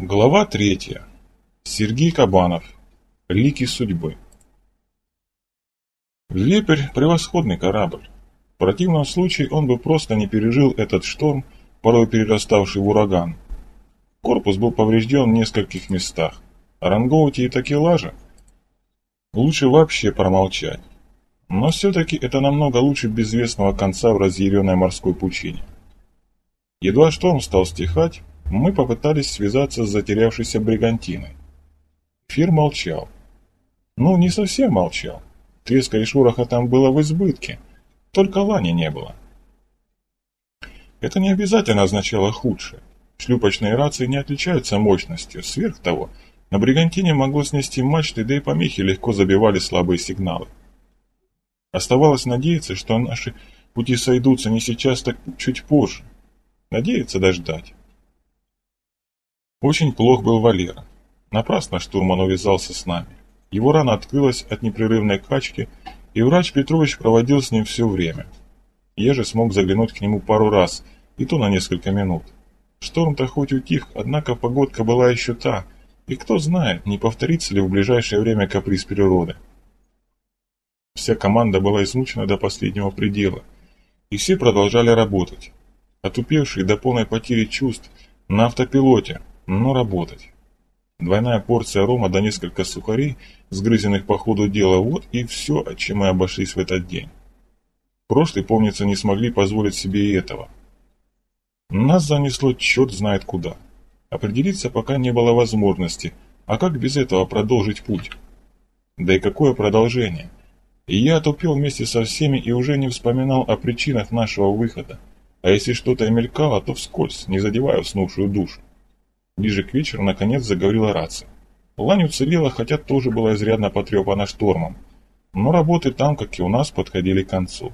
Глава третья. Сергей Кабанов. Лики судьбы. Вепрь – превосходный корабль. В противном случае он бы просто не пережил этот шторм, порой перераставший в ураган. Корпус был поврежден в нескольких местах. О рангоуте и такелаже лучше вообще промолчать. Но все-таки это намного лучше безвестного конца в разъяренной морской пучине. Едва шторм стал стихать, мы попытались связаться с затерявшейся бригантиной. Фир молчал. Ну, не совсем молчал. Треска и шороха там было в избытке, только лани не было. Это не обязательно означало худшее. Шлюпочные рации не отличаются мощностью. Сверх того, на бригантине могло снести мачты, да и помехи легко забивали слабые сигналы. Оставалось надеяться, что наши пути сойдутся не сейчас, так чуть позже. Надеяться дождать. Очень плох был Валера. Напрасно штурман увязался с нами. Его рана открылась от непрерывной качки, и врач Петрович проводил с ним все время. Я же смог заглянуть к нему пару раз, и то на несколько минут. Шторм-то хоть утих, однако погодка была еще та, и кто знает, не повторится ли в ближайшее время каприз природы. Вся команда была измучена до последнего предела, и все продолжали работать. Отупевшие до полной потери чувств, на автопилоте, но работать. Двойная порция рома да несколько сухарей, сгрызенных по ходу дела, вот и все, чем мы обошлись в этот день. Прошлый, помнится, не смогли позволить себе и этого. Нас занесло черт знает куда. Определиться пока не было возможности, а как без этого продолжить путь? Да и какое продолжение? И я отупел вместе со всеми и уже не вспоминал о причинах нашего выхода. А если что-то и мелькало, то вскользь, не задевая уснувшую душу. Ближе к вечеру наконец заговорила рация. Лань уцелела, хотя тоже была изрядно потрепана штормом. Но работы там, как и у нас, подходили к концу.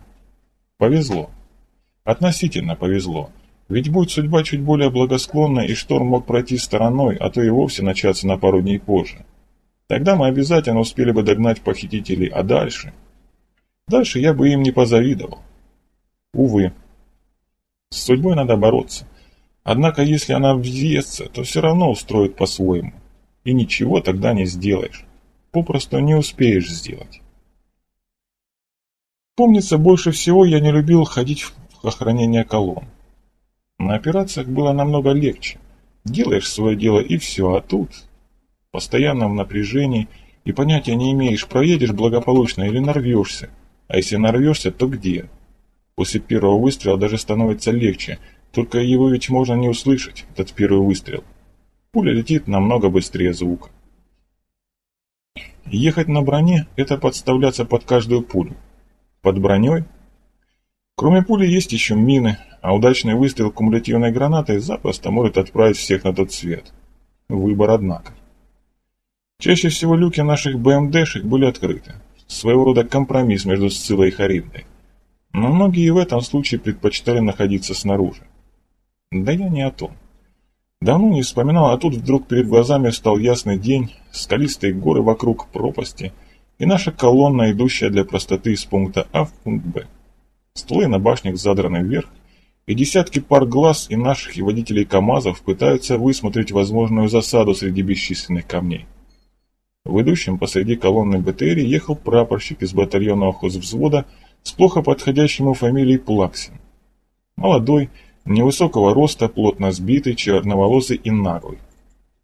Повезло. Относительно повезло. Ведь будь судьба чуть более благосклонной, и шторм мог пройти стороной, а то и вовсе начаться на пару дней позже. Тогда мы обязательно успели бы догнать похитителей, а дальше... Дальше я бы им не позавидовал. Увы. С судьбой надо бороться. Однако, если она въестся, то все равно устроит по-своему. И ничего тогда не сделаешь. Попросту не успеешь сделать. Помнится, больше всего я не любил ходить в охранение колонн. На операциях было намного легче. Делаешь свое дело и все, а тут... Постоянно в напряжении и понятия не имеешь, проедешь благополучно или нарвешься. А если нарвешься, то где? После первого выстрела даже становится легче – только его ведь можно не услышать, этот первый выстрел. Пуля летит намного быстрее звука. Ехать на броне – это подставляться под каждую пулю. Под броней? Кроме пули есть еще мины, а удачный выстрел кумулятивной гранатой запросто может отправить всех на тот свет. Выбор, однако. Чаще всего люки наших БМДшек были открыты. Своего рода компромисс между Сцилой и Харибдой. Но многие и в этом случае предпочитали находиться снаружи. Да я не о том. Давно не вспоминал, а тут вдруг перед глазами встал ясный день, скалистые горы вокруг пропасти и наша колонна, идущая для простоты из пункта А в пункт Б. Стволы на башнях задраны вверх, и десятки пар глаз и наших и водителей КАМАЗов пытаются высмотреть возможную засаду среди бесчисленных камней. В идущем посреди колонны БТР ехал прапорщик из батальонного хозвзвода с плохо подходящим фамилией Плаксин. Молодой, Невысокого роста, плотно сбитый, черноволосый и наглый.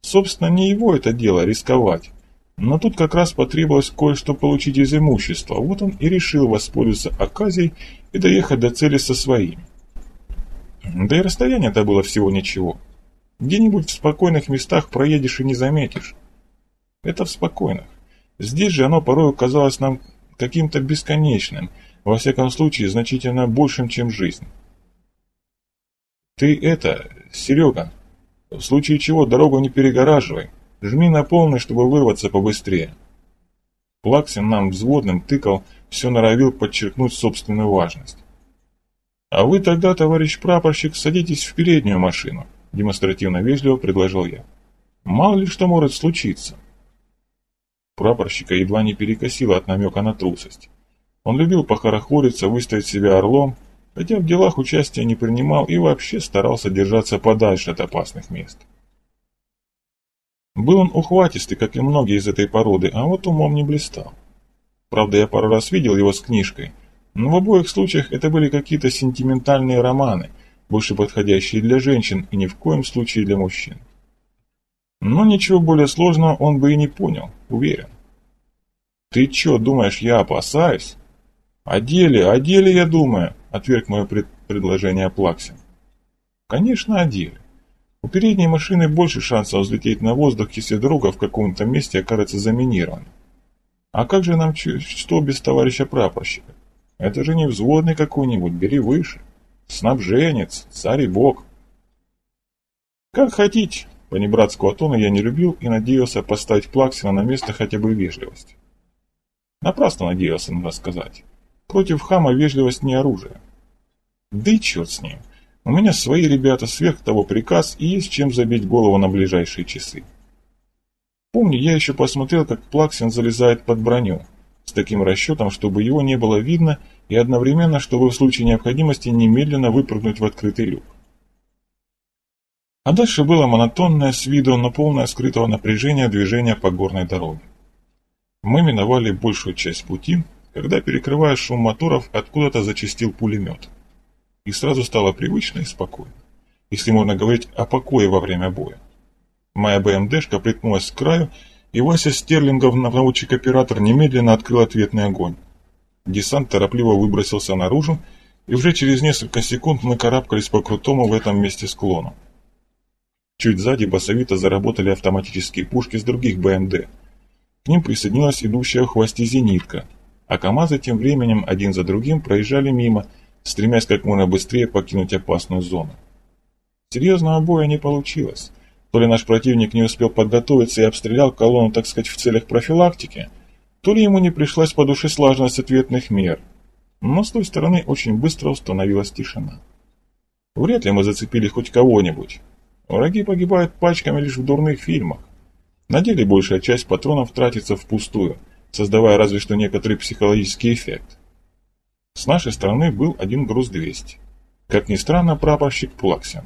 Собственно, не его это дело рисковать. Но тут как раз потребовалось кое-что получить из имущества. Вот он и решил воспользоваться оказией и доехать до цели со своими. Да и расстояние-то было всего ничего. Где-нибудь в спокойных местах проедешь и не заметишь. Это в спокойных. Здесь же оно порой казалось нам каким-то бесконечным, во всяком случае значительно большим, чем жизнь. Ты это, Серега, в случае чего дорогу не перегораживай. Жми на полный, чтобы вырваться побыстрее. Плаксин нам взводным тыкал, все норовил подчеркнуть собственную важность. «А вы тогда, товарищ прапорщик, садитесь в переднюю машину», демонстративно вежливо предложил я. «Мало ли что может случиться». Прапорщика едва не перекосило от намека на трусость. Он любил похорохориться, выставить себя орлом, хотя в делах участия не принимал и вообще старался держаться подальше от опасных мест. Был он ухватистый, как и многие из этой породы, а вот умом не блистал. Правда, я пару раз видел его с книжкой, но в обоих случаях это были какие-то сентиментальные романы, больше подходящие для женщин и ни в коем случае для мужчин. Но ничего более сложного он бы и не понял, уверен. «Ты чё, думаешь, я опасаюсь?» «О деле, о деле я думаю», — отверг мое пред предложение Плаксин. «Конечно, о деле. У передней машины больше шансов взлететь на воздух, если дорога в каком-то месте окажется заминирована. А как же нам что без товарища прапорщика? Это же не взводный какой-нибудь, бери выше. Снабженец, царь и бог. Как хотите. Понебратского тона я не любил и надеялся поставить Плаксина на место хотя бы вежливости. Напрасно надеялся, надо сказать. Против хама вежливость не оружие. Да и черт с ним. У меня свои ребята, сверх того приказ, и есть чем забить голову на ближайшие часы. Помню, я еще посмотрел, как Плаксин залезает под броню, с таким расчетом, чтобы его не было видно, и одновременно, чтобы в случае необходимости немедленно выпрыгнуть в открытый люк. А дальше было монотонное с виду, но полное скрытого напряжения движение по горной дороге. Мы миновали большую часть пути, когда, перекрывая шум моторов, откуда-то зачистил пулемет. И сразу стало привычно и спокойно, если можно говорить о покое во время боя. Моя БМДшка приткнулась к краю, и Вася Стерлингов, наводчик-оператор, немедленно открыл ответный огонь. Десант торопливо выбросился наружу, и уже через несколько секунд мы карабкались по крутому в этом месте склону. Чуть сзади басовито заработали автоматические пушки с других БМД. К ним присоединилась идущая в хвосте зенитка, а КАМАЗы тем временем один за другим проезжали мимо, стремясь как можно быстрее покинуть опасную зону. Серьезного боя не получилось. То ли наш противник не успел подготовиться и обстрелял колонну, так сказать, в целях профилактики, то ли ему не пришлась по душе слаженность ответных мер. Но с той стороны очень быстро установилась тишина. Вряд ли мы зацепили хоть кого-нибудь. Враги погибают пачками лишь в дурных фильмах. На деле большая часть патронов тратится впустую, создавая разве что некоторый психологический эффект. С нашей стороны был один груз 200. Как ни странно, прапорщик Плаксин.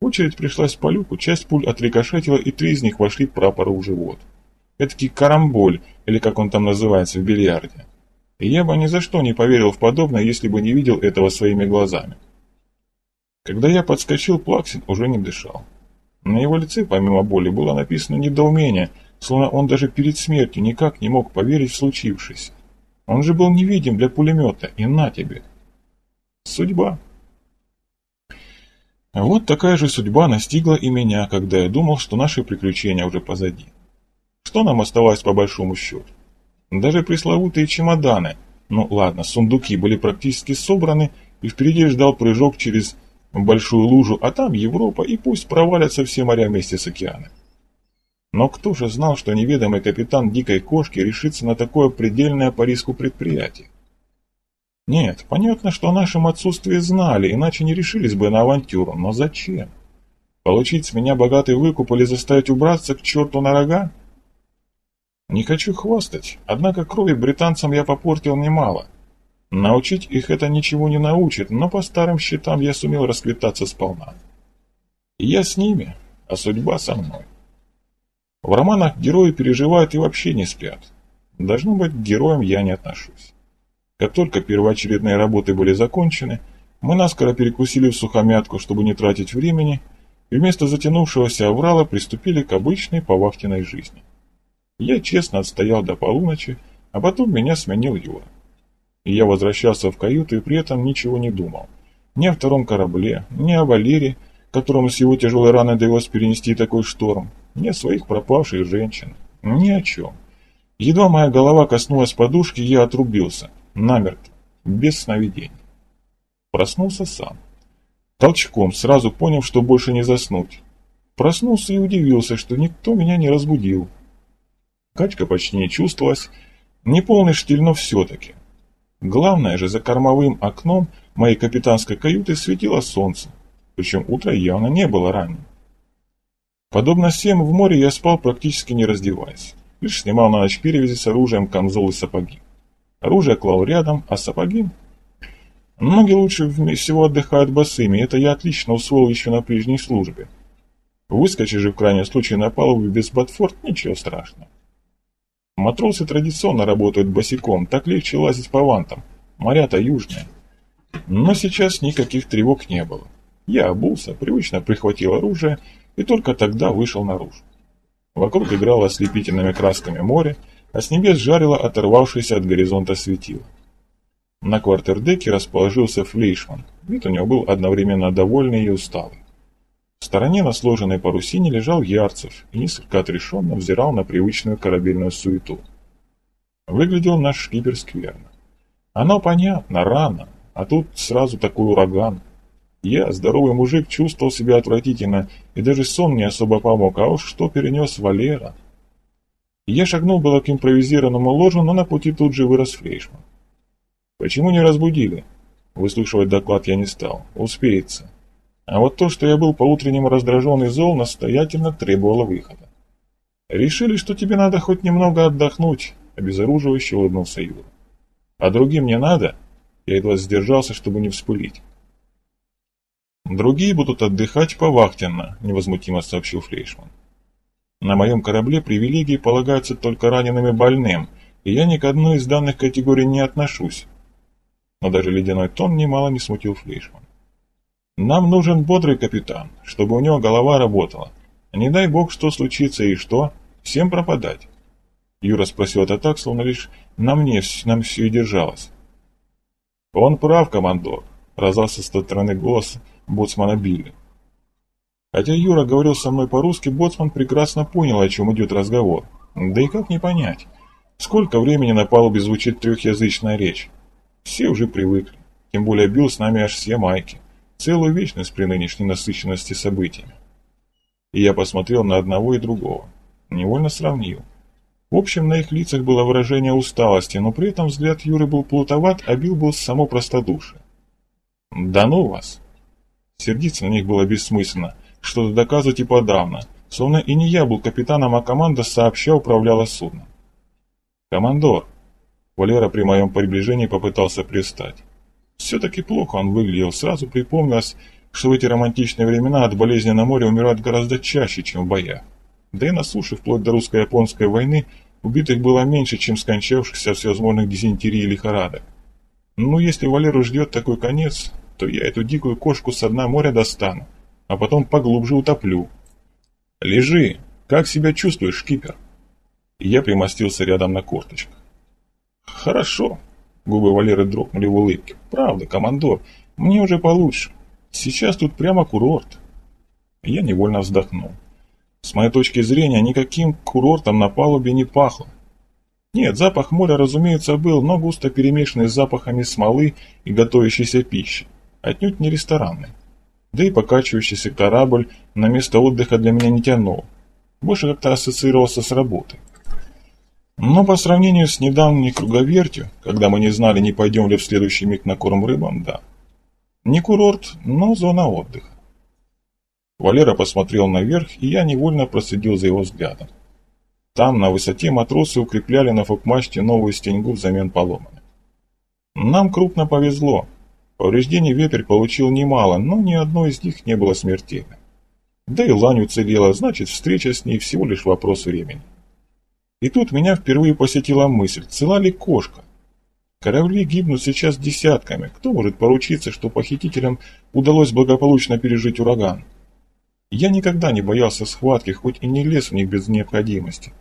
Очередь пришлась по люку, часть пуль отрикошетила, и три из них вошли прапору в живот. Эдакий карамболь, или как он там называется в бильярде. И я бы ни за что не поверил в подобное, если бы не видел этого своими глазами. Когда я подскочил, Плаксин уже не дышал. На его лице, помимо боли, было написано недоумение, словно он даже перед смертью никак не мог поверить в случившееся. Он же был невидим для пулемета, и на тебе. Судьба. Вот такая же судьба настигла и меня, когда я думал, что наши приключения уже позади. Что нам оставалось по большому счету? Даже пресловутые чемоданы, ну ладно, сундуки были практически собраны, и впереди ждал прыжок через большую лужу, а там Европа, и пусть провалятся все моря вместе с океаном. Но кто же знал, что неведомый капитан дикой кошки решится на такое предельное по риску предприятие? Нет, понятно, что о нашем отсутствии знали, иначе не решились бы на авантюру, но зачем? Получить с меня богатый выкуп или заставить убраться к черту на рога? Не хочу хвастать, однако крови британцам я попортил немало. Научить их это ничего не научит, но по старым счетам я сумел расквитаться сполна. И я с ними, а судьба со мной. В романах герои переживают и вообще не спят. Должно быть, к героям я не отношусь. Как только первоочередные работы были закончены, мы наскоро перекусили в сухомятку, чтобы не тратить времени, и вместо затянувшегося оврала приступили к обычной повахтенной жизни. Я честно отстоял до полуночи, а потом меня сменил Юра. И я возвращался в каюту и при этом ничего не думал. Ни о втором корабле, ни о Валере, которому с его тяжелой раной довелось перенести такой шторм, ни о своих пропавших женщинах, ни о чем. Едва моя голова коснулась подушки, я отрубился намертво, без сновидений. Проснулся сам. Толчком, сразу поняв, что больше не заснуть. Проснулся и удивился, что никто меня не разбудил. Качка почти не чувствовалась, неполный штиль, но все-таки. Главное же, за кормовым окном моей капитанской каюты светило солнце, причем утро явно не было ранним. Подобно всем в море я спал практически не раздеваясь, лишь снимал на ночь перевязи с оружием, камзол и сапоги. Оружие клал рядом, а сапоги... Ноги лучше всего отдыхают босыми, это я отлично усвоил еще на прежней службе. Выскочи же в крайнем случае на палубу без ботфорд, ничего страшного. Матросы традиционно работают босиком, так легче лазить по вантам. Моря-то южные. Но сейчас никаких тревог не было. Я обулся, привычно прихватил оружие и только тогда вышел наружу. Вокруг играло ослепительными красками море, а с небес жарило оторвавшееся от горизонта светило. На квартердеке расположился Флейшман. Вид у него был одновременно довольный и усталый. В стороне на сложенной парусине лежал Ярцев и несколько отрешенно взирал на привычную корабельную суету. Выглядел наш шкипер скверно. Оно понятно, рано, а тут сразу такой ураган. Я, здоровый мужик, чувствовал себя отвратительно, и даже сон не особо помог, а уж что перенес Валера. Я шагнул было к импровизированному ложу, но на пути тут же вырос Флейшман. «Почему не разбудили?» Выслушивать доклад я не стал. Успеется. А вот то, что я был по-утреннему раздражен и зол, настоятельно требовало выхода. «Решили, что тебе надо хоть немного отдохнуть», — обезоруживающе улыбнулся Юра. «А другим не надо?» Я едва сдержался, чтобы не вспылить. «Другие будут отдыхать повахтенно», — невозмутимо сообщил Флейшман. «На моем корабле привилегии полагаются только раненым и больным, и я ни к одной из данных категорий не отношусь но даже ледяной тон немало не смутил Флейшман. «Нам нужен бодрый капитан, чтобы у него голова работала. Не дай бог, что случится и что, всем пропадать». Юра спросил это так, словно лишь на мне нам все и держалось. «Он прав, командор», — раздался со стороны голос боцмана Билли. Хотя Юра говорил со мной по-русски, боцман прекрасно понял, о чем идет разговор. Да и как не понять? Сколько времени на палубе звучит трехязычная речь? Все уже привыкли. Тем более бил с нами аж все майки. Целую вечность при нынешней насыщенности событиями. И я посмотрел на одного и другого. Невольно сравнил. В общем, на их лицах было выражение усталости, но при этом взгляд Юры был плутоват, а Билл был само простодушие. «Да ну вас!» Сердиться на них было бессмысленно, что-то доказывать и подавно, словно и не я был капитаном, а команда сообща управляла судном. «Командор!» Валера при моем приближении попытался пристать. Все-таки плохо он выглядел, сразу припомнилось, что в эти романтичные времена от болезни на море умирают гораздо чаще, чем в боях. Да и на суше, вплоть до русско-японской войны, убитых было меньше, чем скончавшихся от всевозможных дизентерий и лихорадок. Ну, если Валеру ждет такой конец, то я эту дикую кошку с дна моря достану, а потом поглубже утоплю. «Лежи! Как себя чувствуешь, шкипер?» Я примостился рядом на корточках. «Хорошо». Губы Валеры дрогнули в улыбке. «Правда, командор, мне уже получше. Сейчас тут прямо курорт». Я невольно вздохнул. С моей точки зрения, никаким курортом на палубе не пахло. Нет, запах моря, разумеется, был, но густо перемешанный с запахами смолы и готовящейся пищи. Отнюдь не ресторанный. Да и покачивающийся корабль на место отдыха для меня не тянул. Больше как-то ассоциировался с работой. Но по сравнению с недавней круговертью, когда мы не знали, не пойдем ли в следующий миг на корм рыбам, да. Не курорт, но зона отдыха. Валера посмотрел наверх, и я невольно проследил за его взглядом. Там, на высоте, матросы укрепляли на фокмачте новую стеньгу взамен поломанной. Нам крупно повезло. Повреждений вепрь получил немало, но ни одно из них не было смертельным. Да и лань уцелела, значит, встреча с ней всего лишь вопрос времени. И тут меня впервые посетила мысль, цела ли кошка? Корабли гибнут сейчас десятками. Кто может поручиться, что похитителям удалось благополучно пережить ураган? Я никогда не боялся схватки, хоть и не лез в них без необходимости.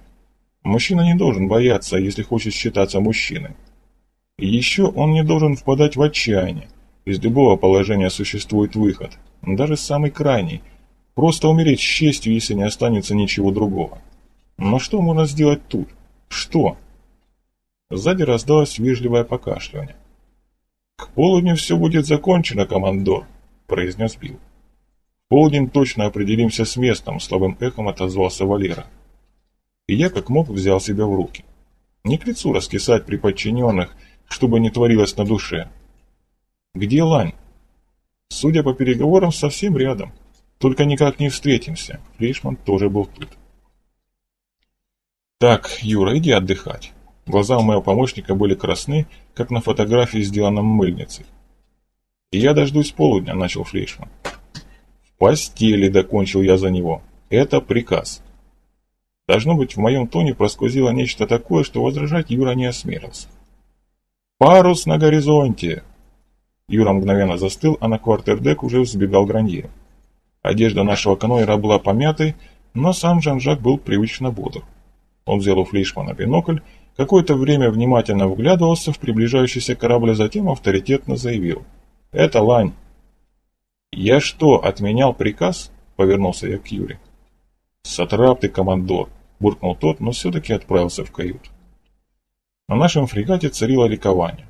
Мужчина не должен бояться, если хочет считаться мужчиной. И еще он не должен впадать в отчаяние. Из любого положения существует выход, даже самый крайний. Просто умереть с честью, если не останется ничего другого. Но что можно сделать тут? Что? Сзади раздалось вежливое покашливание. «К полудню все будет закончено, командор», — произнес Билл. «В полдень точно определимся с местом», — слабым эхом отозвался Валера. И я как мог взял себя в руки. Не к лицу раскисать при подчиненных, чтобы не творилось на душе. «Где Лань?» Судя по переговорам, совсем рядом. Только никак не встретимся. Флейшман тоже был тут. «Так, Юра, иди отдыхать». Глаза у моего помощника были красны, как на фотографии, сделанном мыльницей. «И я дождусь полудня», — начал Флейшман. «В постели», — докончил я за него. Это приказ. Должно быть, в моем тоне просквозило нечто такое, что возражать Юра не осмелился. «Парус на горизонте!» Юра мгновенно застыл, а на квартердек уже взбегал Гранье. Одежда нашего каноэра была помятой, но сам Жан-Жак был привычно бодр. Он взял у Флишмана бинокль, какое-то время внимательно вглядывался в приближающийся корабль, а затем авторитетно заявил. «Это лань». «Я что, отменял приказ?» — повернулся я к Юре. «Сатрап ты, командор!» — буркнул тот, но все-таки отправился в кают. На нашем фрегате царило ликование.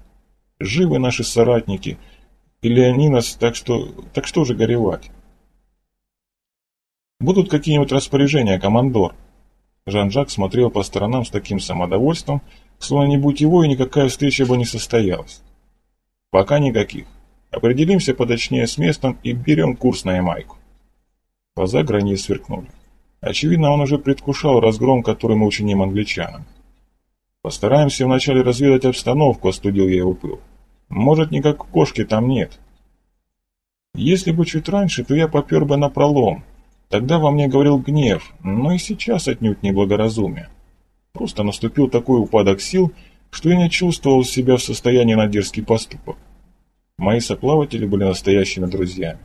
Живы наши соратники, или они нас, так что, так что же горевать? Будут какие-нибудь распоряжения, командор? Жан-Жак смотрел по сторонам с таким самодовольством, словно не будь его и никакая встреча бы не состоялась. Пока никаких. Определимся поточнее с местом и берем курс на Ямайку. Глаза границ сверкнули. Очевидно, он уже предвкушал разгром, который мы учиним англичанам. Постараемся вначале разведать обстановку, остудил я его пыл. Может, никакой кошки там нет. Если бы чуть раньше, то я попер бы на пролом. Тогда во мне говорил гнев, но и сейчас отнюдь не благоразумие. Просто наступил такой упадок сил, что я не чувствовал себя в состоянии на дерзкий поступок. Мои соплаватели были настоящими друзьями.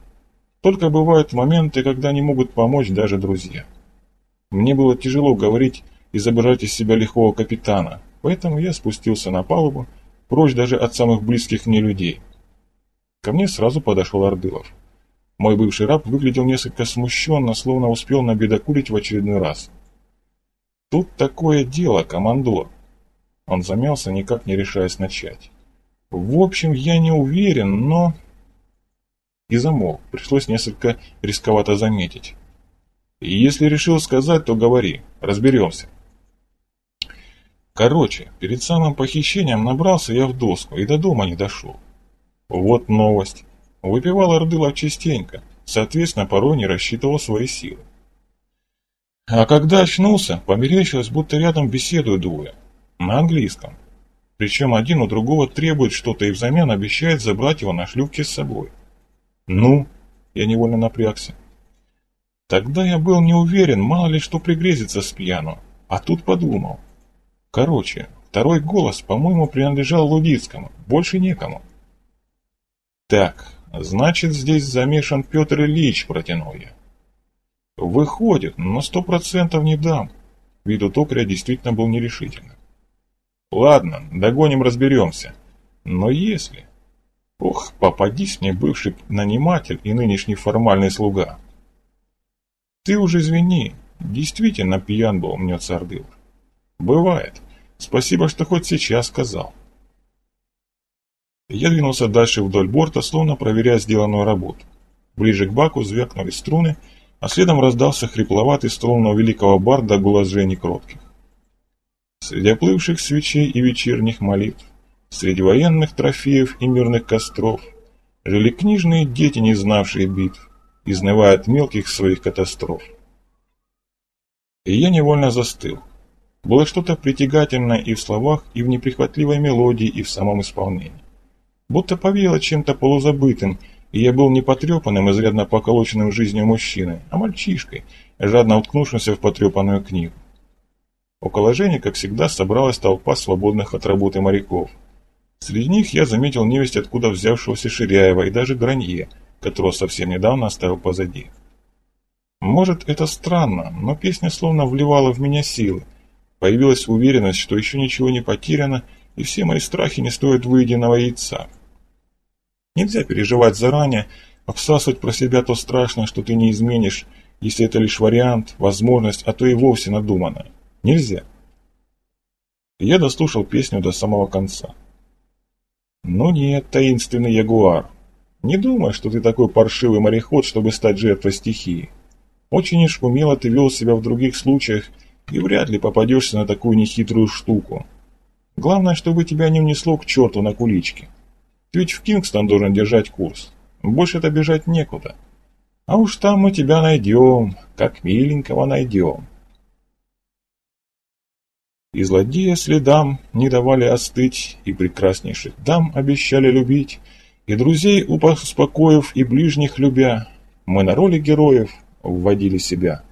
Только бывают моменты, когда не могут помочь даже друзья. Мне было тяжело говорить, изображать из себя лихого капитана, поэтому я спустился на палубу, прочь даже от самых близких мне людей. Ко мне сразу подошел Ордылов. Мой бывший раб выглядел несколько смущенно, словно успел набедокурить в очередной раз. «Тут такое дело, командор!» Он замялся, никак не решаясь начать. «В общем, я не уверен, но...» И замолк, пришлось несколько рисковато заметить. «Если решил сказать, то говори, разберемся». Короче, перед самым похищением набрался я в доску и до дома не дошел. Вот новость. Выпивал Ордылов частенько, соответственно, порой не рассчитывал свои силы. А когда очнулся, померещилось, будто рядом беседуют двое. На английском. Причем один у другого требует что-то и взамен обещает забрать его на шлюпке с собой. Ну, я невольно напрягся. Тогда я был не уверен, мало ли что пригрезится с пьяну, а тут подумал – Короче, второй голос, по-моему, принадлежал Лудицкому, больше некому. Так, значит, здесь замешан Петр Ильич, протянул я. Выходит, но сто процентов не дам. Вид у токаря действительно был нерешительным. Ладно, догоним, разберемся. Но если... Ох, попадись мне бывший наниматель и нынешний формальный слуга. Ты уже извини, действительно пьян был, мнется Ордылов. Бывает. Спасибо, что хоть сейчас сказал. Я двинулся дальше вдоль борта, словно проверяя сделанную работу. Ближе к баку звякнули струны, а следом раздался хрипловатый струнного великого барда голос Жени Кротких. Среди оплывших свечей и вечерних молитв, среди военных трофеев и мирных костров, жили книжные дети, не знавшие битв, изнывая от мелких своих катастроф. И я невольно застыл. Было что-то притягательное и в словах, и в неприхватливой мелодии, и в самом исполнении. Будто повеяло чем-то полузабытым, и я был не потрепанным, изрядно поколоченным жизнью мужчиной, а мальчишкой, жадно уткнувшимся в потрепанную книгу. Около Жени, как всегда, собралась толпа свободных от работы моряков. Среди них я заметил невесть откуда взявшегося Ширяева и даже Гранье, которого совсем недавно оставил позади. Может, это странно, но песня словно вливала в меня силы, Появилась уверенность, что еще ничего не потеряно, и все мои страхи не стоят выеденного яйца. Нельзя переживать заранее, обсасывать про себя то страшное, что ты не изменишь, если это лишь вариант, возможность, а то и вовсе надуманное. Нельзя. Я дослушал песню до самого конца. Ну нет, таинственный ягуар. Не думай, что ты такой паршивый мореход, чтобы стать жертвой стихии. Очень уж умело ты вел себя в других случаях, и вряд ли попадешься на такую нехитрую штуку. Главное, чтобы тебя не унесло к черту на куличке. Ты ведь в Кингстон должен держать курс. Больше-то бежать некуда. А уж там мы тебя найдем, как миленького найдем. И злодея следам не давали остыть, и прекраснейших дам обещали любить, и друзей успокоив, и ближних любя, мы на роли героев вводили себя.